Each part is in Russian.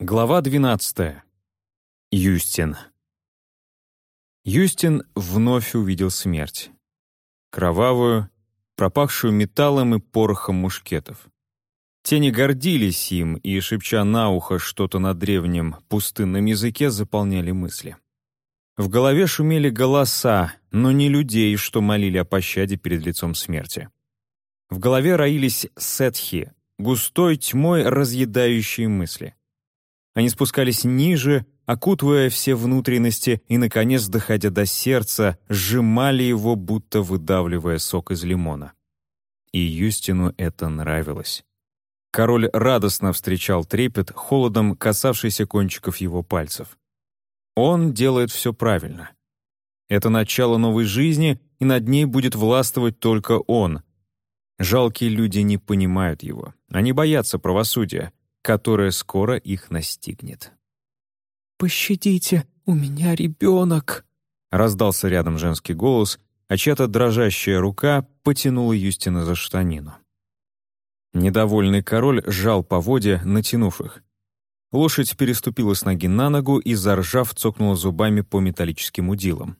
Глава 12. Юстин. Юстин вновь увидел смерть. Кровавую, пропахшую металлом и порохом мушкетов. Тени гордились им и, шепча на ухо что-то на древнем пустынном языке, заполняли мысли. В голове шумели голоса, но не людей, что молили о пощаде перед лицом смерти. В голове роились сетхи, густой тьмой разъедающие мысли. Они спускались ниже, окутывая все внутренности и, наконец, доходя до сердца, сжимали его, будто выдавливая сок из лимона. И Юстину это нравилось. Король радостно встречал трепет, холодом касавшийся кончиков его пальцев. Он делает все правильно. Это начало новой жизни, и над ней будет властвовать только он. Жалкие люди не понимают его. Они боятся правосудия которое скоро их настигнет. «Пощадите, у меня ребенок!» Раздался рядом женский голос, а чья-то дрожащая рука потянула Юстина за штанину. Недовольный король сжал поводья, натянув их. Лошадь переступила с ноги на ногу и, заржав, цокнула зубами по металлическим удилам.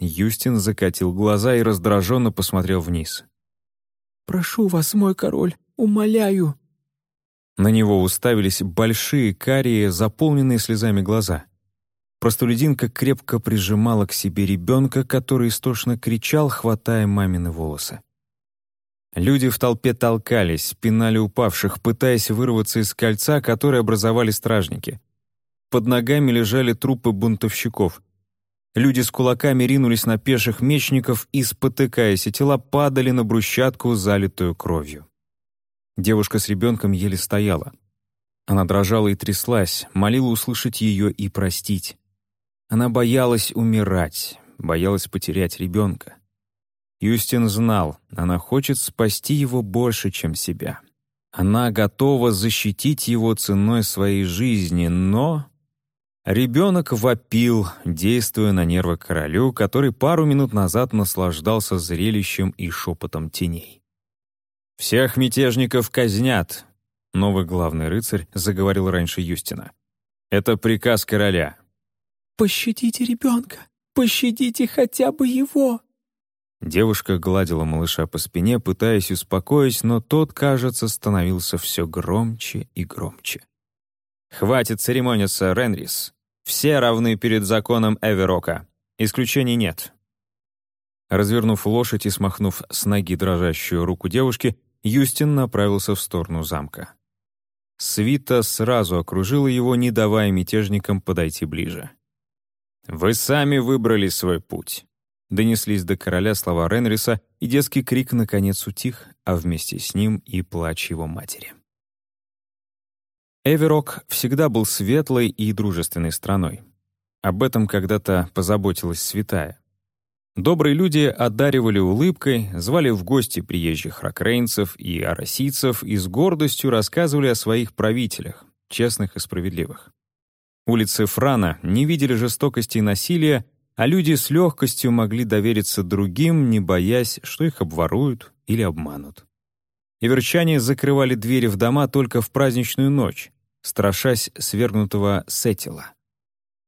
Юстин закатил глаза и раздраженно посмотрел вниз. «Прошу вас, мой король, умоляю, на него уставились большие, карие, заполненные слезами глаза. Простолюдинка крепко прижимала к себе ребенка, который истошно кричал, хватая мамины волосы. Люди в толпе толкались, пинали упавших, пытаясь вырваться из кольца, которое образовали стражники. Под ногами лежали трупы бунтовщиков. Люди с кулаками ринулись на пеших мечников и, спотыкаясь, тела падали на брусчатку, залитую кровью. Девушка с ребенком еле стояла. Она дрожала и тряслась, молила услышать ее и простить. Она боялась умирать, боялась потерять ребенка. Юстин знал, она хочет спасти его больше, чем себя. Она готова защитить его ценой своей жизни, но... Ребенок вопил, действуя на нервы королю, который пару минут назад наслаждался зрелищем и шепотом теней. «Всех мятежников казнят», — новый главный рыцарь заговорил раньше Юстина. «Это приказ короля». «Пощадите ребенка! Пощадите хотя бы его!» Девушка гладила малыша по спине, пытаясь успокоить, но тот, кажется, становился все громче и громче. «Хватит церемониться, Ренрис. Все равны перед законом Эверока. Исключений нет». Развернув лошадь и смахнув с ноги дрожащую руку девушки, Юстин направился в сторону замка. Свита сразу окружила его, не давая мятежникам подойти ближе. «Вы сами выбрали свой путь», — донеслись до короля слова Ренриса, и детский крик наконец утих, а вместе с ним и плач его матери. Эверок всегда был светлой и дружественной страной. Об этом когда-то позаботилась святая. Добрые люди одаривали улыбкой, звали в гости приезжих ракрейнцев и арасийцев и с гордостью рассказывали о своих правителях, честных и справедливых. Улицы Франа не видели жестокости и насилия, а люди с легкостью могли довериться другим, не боясь, что их обворуют или обманут. Иверчане закрывали двери в дома только в праздничную ночь, страшась свергнутого сетила.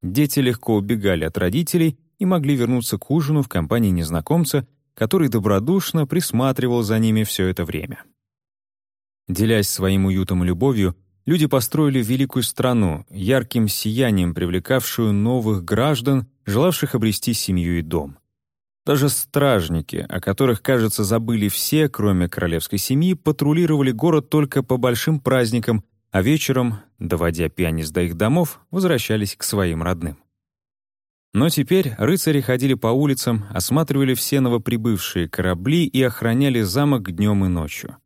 Дети легко убегали от родителей и могли вернуться к ужину в компании незнакомца, который добродушно присматривал за ними все это время. Делясь своим уютом и любовью, люди построили великую страну, ярким сиянием привлекавшую новых граждан, желавших обрести семью и дом. Даже стражники, о которых, кажется, забыли все, кроме королевской семьи, патрулировали город только по большим праздникам, а вечером, доводя пианист до их домов, возвращались к своим родным. Но теперь рыцари ходили по улицам, осматривали все новоприбывшие корабли и охраняли замок днем и ночью.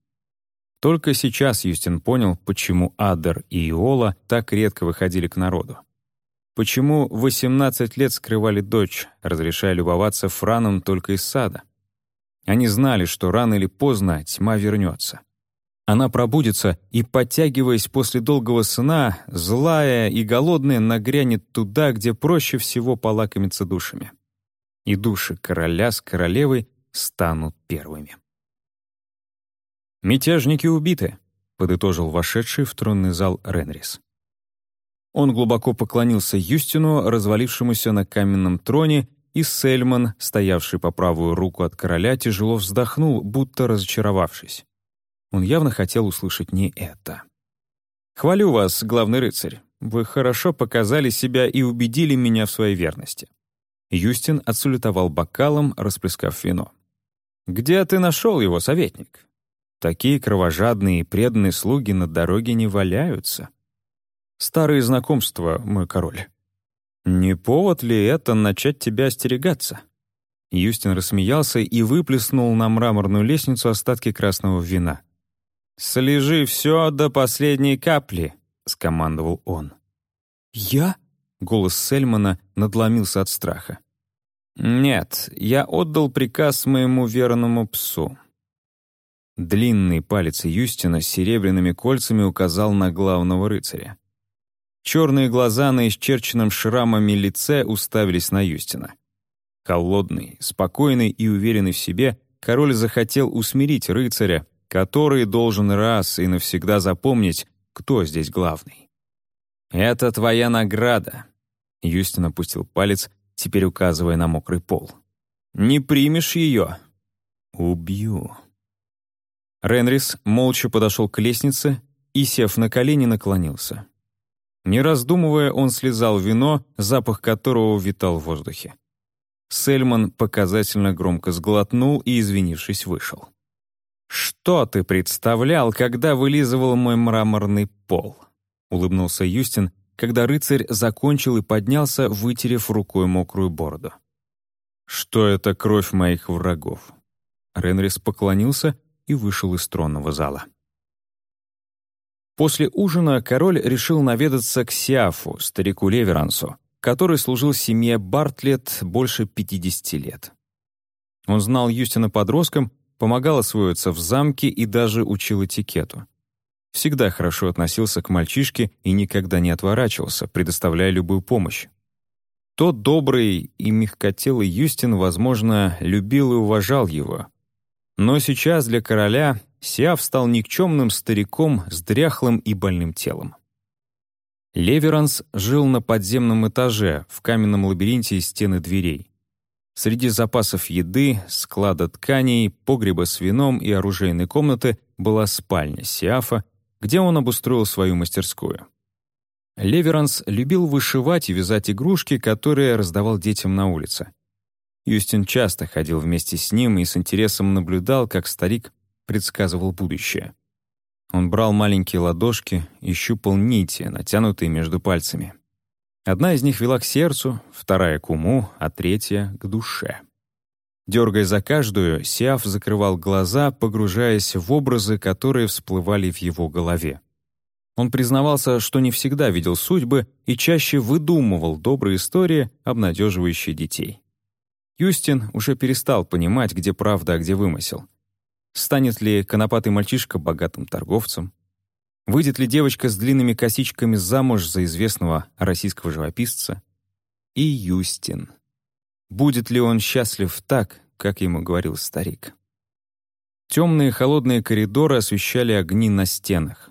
Только сейчас Юстин понял, почему Адер и Иола так редко выходили к народу. Почему 18 лет скрывали дочь, разрешая любоваться Франом только из сада. Они знали, что рано или поздно тьма вернется. Она пробудится и, подтягиваясь после долгого сна, злая и голодная, нагрянет туда, где проще всего полакомиться душами. И души короля с королевой станут первыми. «Мятежники убиты», — подытожил вошедший в тронный зал Ренрис. Он глубоко поклонился Юстину, развалившемуся на каменном троне, и Сельман, стоявший по правую руку от короля, тяжело вздохнул, будто разочаровавшись. Он явно хотел услышать не это. «Хвалю вас, главный рыцарь. Вы хорошо показали себя и убедили меня в своей верности». Юстин отсулетовал бокалом, расплескав вино. «Где ты нашел его, советник? Такие кровожадные и преданные слуги на дороге не валяются. Старые знакомства, мой король. Не повод ли это начать тебя остерегаться?» Юстин рассмеялся и выплеснул на мраморную лестницу остатки красного вина. «Слежи все до последней капли», — скомандовал он. «Я?» — голос Сельмана надломился от страха. «Нет, я отдал приказ моему верному псу». Длинный палец Юстина с серебряными кольцами указал на главного рыцаря. Черные глаза на исчерченном шрамами лице уставились на Юстина. Холодный, спокойный и уверенный в себе, король захотел усмирить рыцаря, который должен раз и навсегда запомнить, кто здесь главный. «Это твоя награда», — Юстин опустил палец, теперь указывая на мокрый пол. «Не примешь ее?» «Убью». Ренрис молча подошел к лестнице и, сев на колени, наклонился. Не раздумывая, он слезал вино, запах которого витал в воздухе. Сельман показательно громко сглотнул и, извинившись, вышел. «Что ты представлял, когда вылизывал мой мраморный пол?» — улыбнулся Юстин, когда рыцарь закончил и поднялся, вытерев рукой мокрую бороду. «Что это кровь моих врагов?» Ренрис поклонился и вышел из тронного зала. После ужина король решил наведаться к Сиафу, старику Леверансу, который служил семье Бартлет больше 50 лет. Он знал Юстина подростком, помогал освоиться в замке и даже учил этикету. Всегда хорошо относился к мальчишке и никогда не отворачивался, предоставляя любую помощь. Тот добрый и мягкотелый Юстин, возможно, любил и уважал его. Но сейчас для короля Сиав стал никчемным стариком с дряхлым и больным телом. Леверанс жил на подземном этаже, в каменном лабиринте из стены дверей. Среди запасов еды, склада тканей, погреба с вином и оружейной комнаты была спальня Сиафа, где он обустроил свою мастерскую. Леверанс любил вышивать и вязать игрушки, которые раздавал детям на улице. Юстин часто ходил вместе с ним и с интересом наблюдал, как старик предсказывал будущее. Он брал маленькие ладошки и щупал нити, натянутые между пальцами. Одна из них вела к сердцу, вторая — к уму, а третья — к душе. Дергая за каждую, Сиаф закрывал глаза, погружаясь в образы, которые всплывали в его голове. Он признавался, что не всегда видел судьбы и чаще выдумывал добрые истории, обнадеживающие детей. Юстин уже перестал понимать, где правда, а где вымысел. Станет ли конопатый мальчишка богатым торговцем? Выйдет ли девочка с длинными косичками замуж за известного российского живописца? И Юстин. Будет ли он счастлив так, как ему говорил старик? Темные холодные коридоры освещали огни на стенах.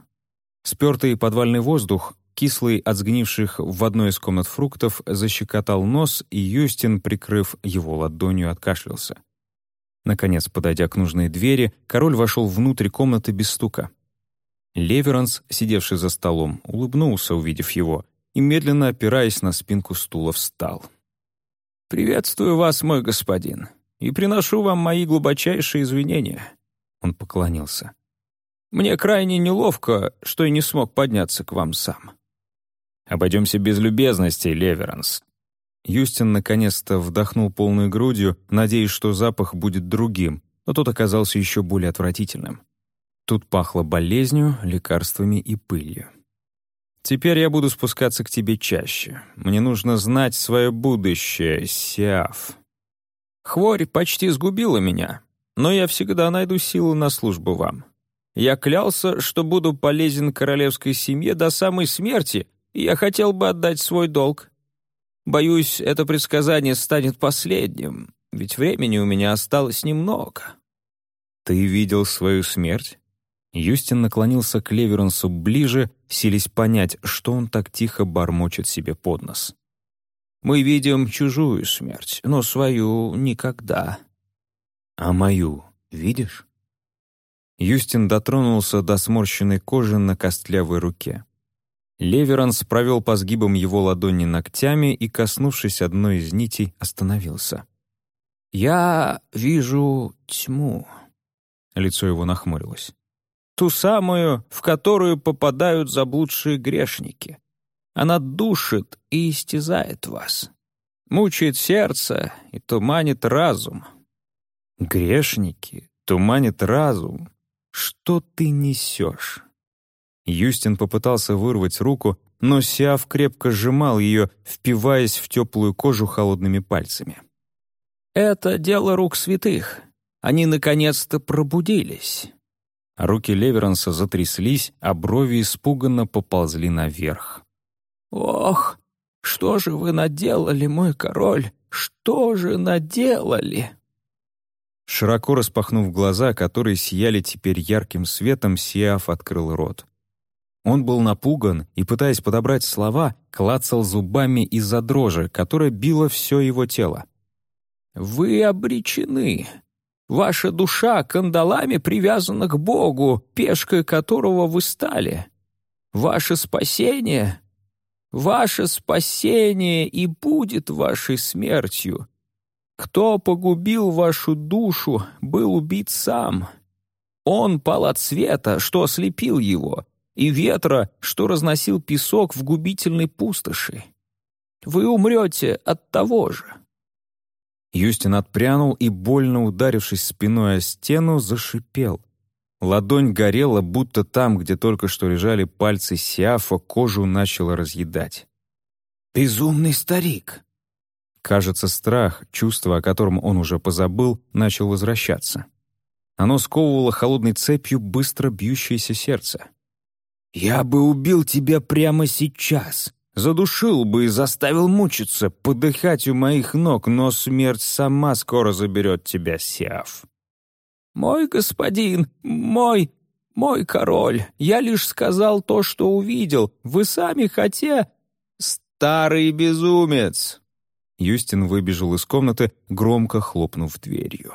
Спертый подвальный воздух, кислый от сгнивших в одной из комнат фруктов, защекотал нос, и Юстин, прикрыв его ладонью, откашлялся. Наконец, подойдя к нужной двери, король вошел внутрь комнаты без стука. Леверанс, сидевший за столом, улыбнулся, увидев его, и, медленно опираясь на спинку стула, встал. «Приветствую вас, мой господин, и приношу вам мои глубочайшие извинения». Он поклонился. «Мне крайне неловко, что я не смог подняться к вам сам». «Обойдемся без любезностей, Леверанс», Юстин наконец-то вдохнул полной грудью, надеясь, что запах будет другим, но тот оказался еще более отвратительным. Тут пахло болезнью, лекарствами и пылью. «Теперь я буду спускаться к тебе чаще. Мне нужно знать свое будущее, Сиаф». «Хворь почти сгубила меня, но я всегда найду силу на службу вам. Я клялся, что буду полезен королевской семье до самой смерти, и я хотел бы отдать свой долг. Боюсь, это предсказание станет последним, ведь времени у меня осталось немного». «Ты видел свою смерть?» Юстин наклонился к Леверансу ближе, сились понять, что он так тихо бормочет себе под нос. «Мы видим чужую смерть, но свою никогда». «А мою видишь?» Юстин дотронулся до сморщенной кожи на костлявой руке. Леверанс провел по сгибам его ладони ногтями и, коснувшись одной из нитей, остановился. «Я вижу тьму». Лицо его нахмурилось. «Ту самую, в которую попадают заблудшие грешники. Она душит и истязает вас, мучает сердце и туманит разум». «Грешники? Туманит разум? Что ты несешь?» Юстин попытался вырвать руку, но Сиав крепко сжимал ее, впиваясь в теплую кожу холодными пальцами. «Это дело рук святых. Они наконец-то пробудились». Руки Леверанса затряслись, а брови испуганно поползли наверх. «Ох, что же вы наделали, мой король? Что же наделали?» Широко распахнув глаза, которые сияли теперь ярким светом, Сиаф открыл рот. Он был напуган и, пытаясь подобрать слова, клацал зубами из-за дрожи, которая била все его тело. «Вы обречены. Ваша душа кандалами привязана к Богу, пешкой которого вы стали. Ваше спасение... Ваше спасение и будет вашей смертью. Кто погубил вашу душу, был убит сам. Он пал от света, что ослепил его, и ветра, что разносил песок в губительной пустоши. Вы умрете от того же». Юстин отпрянул и, больно ударившись спиной о стену, зашипел. Ладонь горела, будто там, где только что лежали пальцы Сиафа, кожу начало разъедать. «Безумный старик!» Кажется, страх, чувство, о котором он уже позабыл, начал возвращаться. Оно сковывало холодной цепью быстро бьющееся сердце. «Я бы убил тебя прямо сейчас, задушил бы и заставил мучиться, подыхать у моих ног, но смерть сама скоро заберет тебя, Сиаф». «Мой господин, мой, мой король, я лишь сказал то, что увидел. Вы сами хотя...» «Старый безумец!» Юстин выбежал из комнаты, громко хлопнув дверью.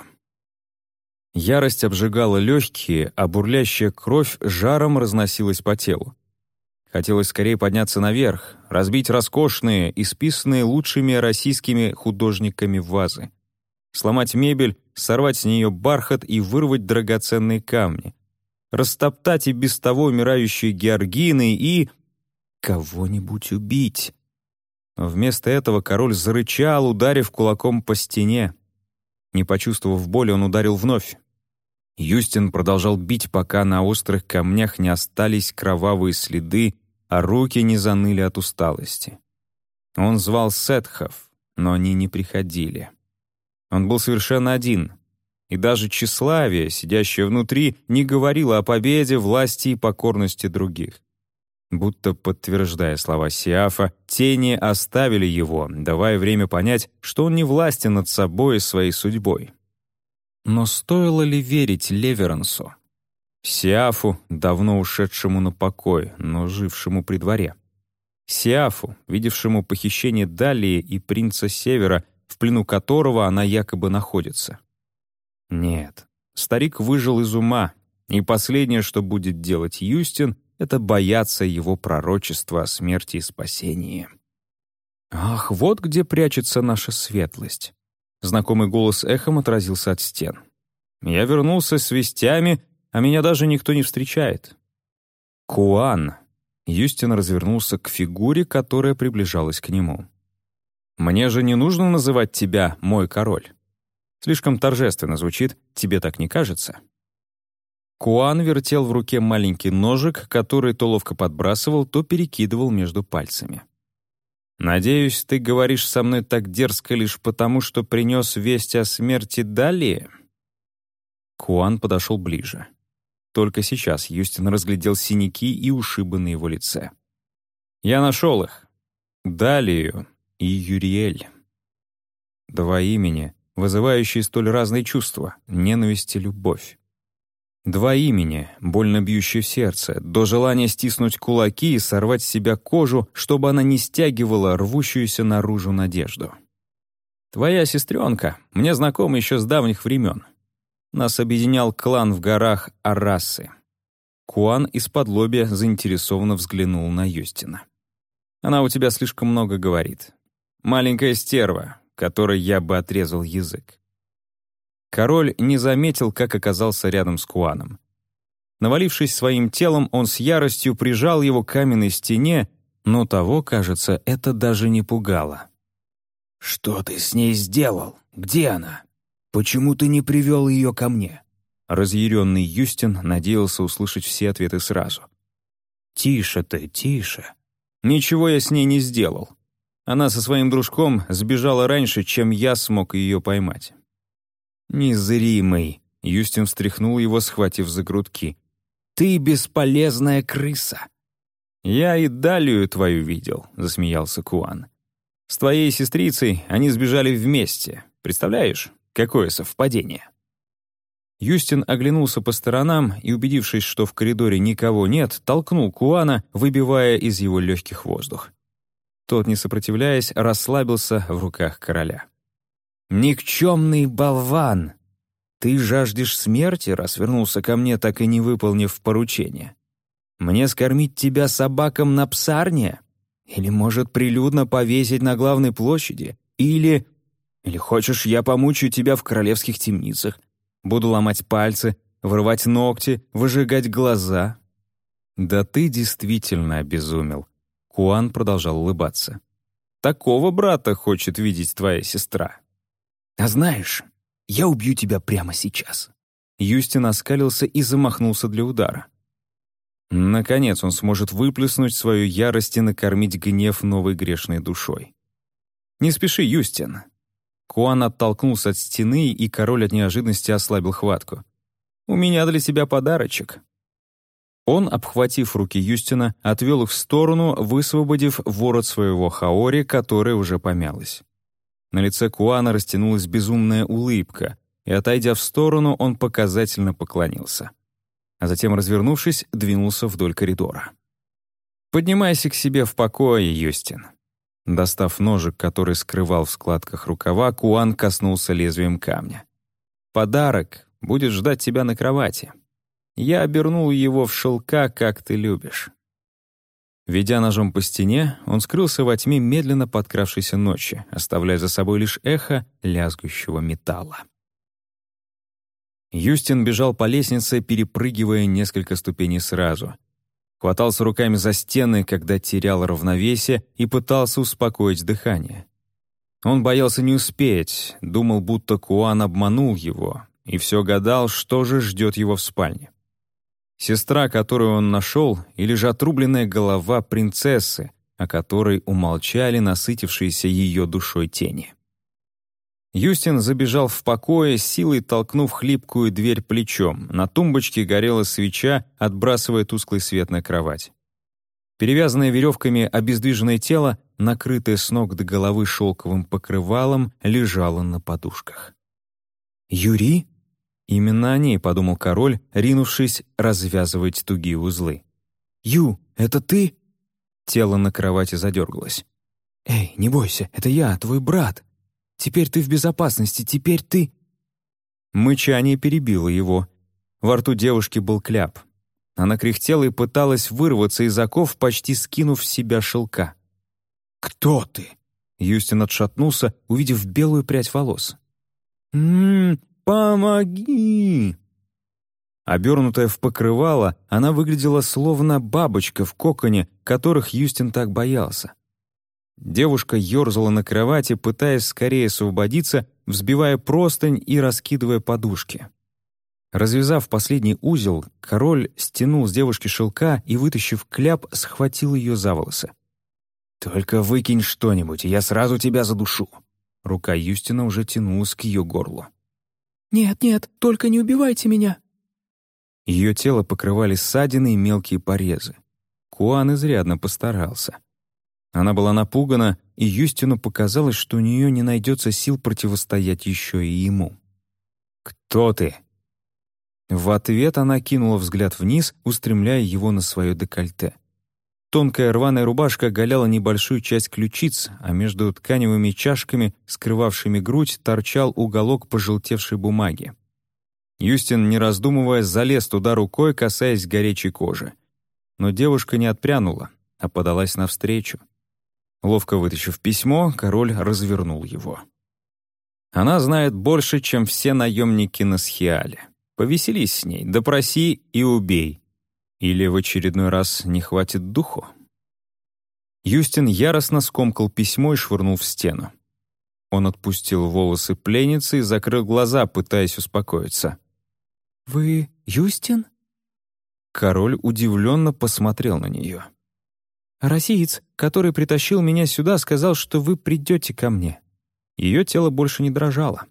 Ярость обжигала легкие, а бурлящая кровь жаром разносилась по телу. Хотелось скорее подняться наверх, разбить роскошные, исписанные лучшими российскими художниками вазы. Сломать мебель, сорвать с нее бархат и вырвать драгоценные камни. Растоптать и без того умирающие георгины и... кого-нибудь убить. Но вместо этого король зарычал, ударив кулаком по стене. Не почувствовав боли, он ударил вновь. Юстин продолжал бить, пока на острых камнях не остались кровавые следы, а руки не заныли от усталости. Он звал сетхов, но они не приходили. Он был совершенно один, и даже тщеславие, сидящее внутри, не говорило о победе, власти и покорности других. Будто подтверждая слова Сиафа, тени оставили его, давая время понять, что он не властен над собой и своей судьбой. Но стоило ли верить Леверансу? Сиафу, давно ушедшему на покой, но жившему при дворе. Сиафу, видевшему похищение Далии и принца Севера, в плену которого она якобы находится. Нет, старик выжил из ума, и последнее, что будет делать Юстин, это бояться его пророчества о смерти и спасении. Ах, вот где прячется наша светлость. Знакомый голос эхом отразился от стен. Я вернулся с вестями, а меня даже никто не встречает. Куан. Юстин развернулся к фигуре, которая приближалась к нему. «Мне же не нужно называть тебя «мой король». Слишком торжественно звучит, тебе так не кажется?» Куан вертел в руке маленький ножик, который то ловко подбрасывал, то перекидывал между пальцами. «Надеюсь, ты говоришь со мной так дерзко лишь потому, что принес весть о смерти Дали?» Куан подошел ближе. Только сейчас Юстин разглядел синяки и ушибы на его лице. «Я нашел их. Далию и Юриэль. Два имени, вызывающие столь разные чувства — ненависть и любовь. Два имени, больно бьющие в сердце, до желания стиснуть кулаки и сорвать с себя кожу, чтобы она не стягивала рвущуюся наружу надежду. «Твоя сестренка, мне знакома еще с давних времен. Нас объединял клан в горах Арасы». Куан из-под лобья заинтересованно взглянул на Юстина. «Она у тебя слишком много говорит. Маленькая стерва, которой я бы отрезал язык. Король не заметил, как оказался рядом с Куаном. Навалившись своим телом, он с яростью прижал его к каменной стене, но того, кажется, это даже не пугало. «Что ты с ней сделал? Где она? Почему ты не привел ее ко мне?» Разъяренный Юстин надеялся услышать все ответы сразу. «Тише ты, тише. Ничего я с ней не сделал. Она со своим дружком сбежала раньше, чем я смог ее поймать. «Незримый!» — Юстин встряхнул его, схватив за грудки. «Ты бесполезная крыса!» «Я и Далию твою видел», — засмеялся Куан. «С твоей сестрицей они сбежали вместе. Представляешь, какое совпадение?» Юстин оглянулся по сторонам и, убедившись, что в коридоре никого нет, толкнул Куана, выбивая из его легких воздух. Тот, не сопротивляясь, расслабился в руках короля. «Никчемный болван! Ты жаждешь смерти, раз вернулся ко мне, так и не выполнив поручение? Мне скормить тебя собакам на псарне? Или, может, прилюдно повесить на главной площади? Или... Или хочешь, я помучаю тебя в королевских темницах? Буду ломать пальцы, вырывать ногти, выжигать глаза?» «Да ты действительно обезумел», — Куан продолжал улыбаться. «Такого брата хочет видеть твоя сестра». А знаешь, я убью тебя прямо сейчас». Юстин оскалился и замахнулся для удара. Наконец он сможет выплеснуть свою ярость и накормить гнев новой грешной душой. «Не спеши, Юстин». Куан оттолкнулся от стены, и король от неожиданности ослабил хватку. «У меня для тебя подарочек». Он, обхватив руки Юстина, отвел их в сторону, высвободив ворот своего хаори, которая уже помялась. На лице Куана растянулась безумная улыбка, и, отойдя в сторону, он показательно поклонился. А затем, развернувшись, двинулся вдоль коридора. «Поднимайся к себе в покое, Юстин». Достав ножик, который скрывал в складках рукава, Куан коснулся лезвием камня. «Подарок будет ждать тебя на кровати. Я обернул его в шелка, как ты любишь». Ведя ножом по стене, он скрылся во тьме медленно подкравшейся ночи, оставляя за собой лишь эхо лязгущего металла. Юстин бежал по лестнице, перепрыгивая несколько ступеней сразу. Хватался руками за стены, когда терял равновесие, и пытался успокоить дыхание. Он боялся не успеть, думал, будто Куан обманул его, и все гадал, что же ждет его в спальне. Сестра, которую он нашел, или же отрубленная голова принцессы, о которой умолчали насытившиеся ее душой тени. Юстин забежал в покое, силой толкнув хлипкую дверь плечом. На тумбочке горела свеча, отбрасывая тусклый свет на кровать. Перевязанное веревками обездвиженное тело, накрытое с ног до головы шелковым покрывалом, лежало на подушках. «Юрий?» Именно о ней подумал король, ринувшись развязывать тугие узлы. «Ю, это ты?» Тело на кровати задергалось. «Эй, не бойся, это я, твой брат. Теперь ты в безопасности, теперь ты...» Мычание перебило его. Во рту девушки был кляп. Она кряхтела и пыталась вырваться из оков, почти скинув с себя шелка. «Кто ты?» Юстин отшатнулся, увидев белую прядь волос. «М-м, «Помоги!» Обернутая в покрывало, она выглядела словно бабочка в коконе, которых Юстин так боялся. Девушка ерзала на кровати, пытаясь скорее освободиться, взбивая простынь и раскидывая подушки. Развязав последний узел, король стянул с девушки шелка и, вытащив кляп, схватил ее за волосы. «Только выкинь что-нибудь, и я сразу тебя задушу». Рука Юстина уже тянулась к ее горлу. «Нет, нет, только не убивайте меня!» Ее тело покрывали ссадины и мелкие порезы. Куан изрядно постарался. Она была напугана, и Юстину показалось, что у нее не найдется сил противостоять еще и ему. «Кто ты?» В ответ она кинула взгляд вниз, устремляя его на свое декольте. Тонкая рваная рубашка оголяла небольшую часть ключиц, а между тканевыми чашками, скрывавшими грудь, торчал уголок пожелтевшей бумаги. Юстин, не раздумывая, залез туда рукой, касаясь горячей кожи. Но девушка не отпрянула, а подалась навстречу. Ловко вытащив письмо, король развернул его. Она знает больше, чем все наемники на Схиале. Повеселись с ней, допроси и убей. Или в очередной раз не хватит духу? Юстин яростно скомкал письмо и швырнул в стену. Он отпустил волосы пленницы и закрыл глаза, пытаясь успокоиться. «Вы Юстин?» Король удивленно посмотрел на нее. «Россиец, который притащил меня сюда, сказал, что вы придете ко мне». Ее тело больше не дрожало.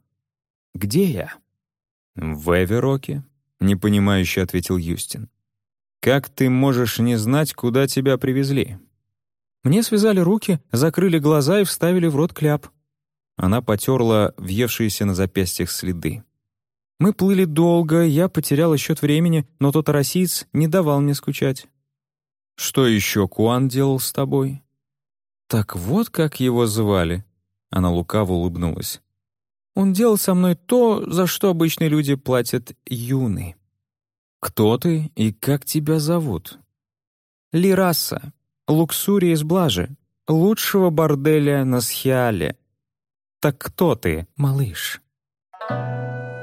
«Где я?» «В Эвероке», — непонимающе ответил Юстин. «Как ты можешь не знать, куда тебя привезли?» «Мне связали руки, закрыли глаза и вставили в рот кляп». Она потерла въевшиеся на запястьях следы. «Мы плыли долго, я потеряла счет времени, но тот россиец не давал мне скучать». «Что еще Куан делал с тобой?» «Так вот как его звали». Она лукаво улыбнулась. «Он делал со мной то, за что обычные люди платят юны». «Кто ты и как тебя зовут?» «Лираса, Луксурия из Блажи, лучшего борделя на Схиале. Так кто ты, малыш?» Thank you.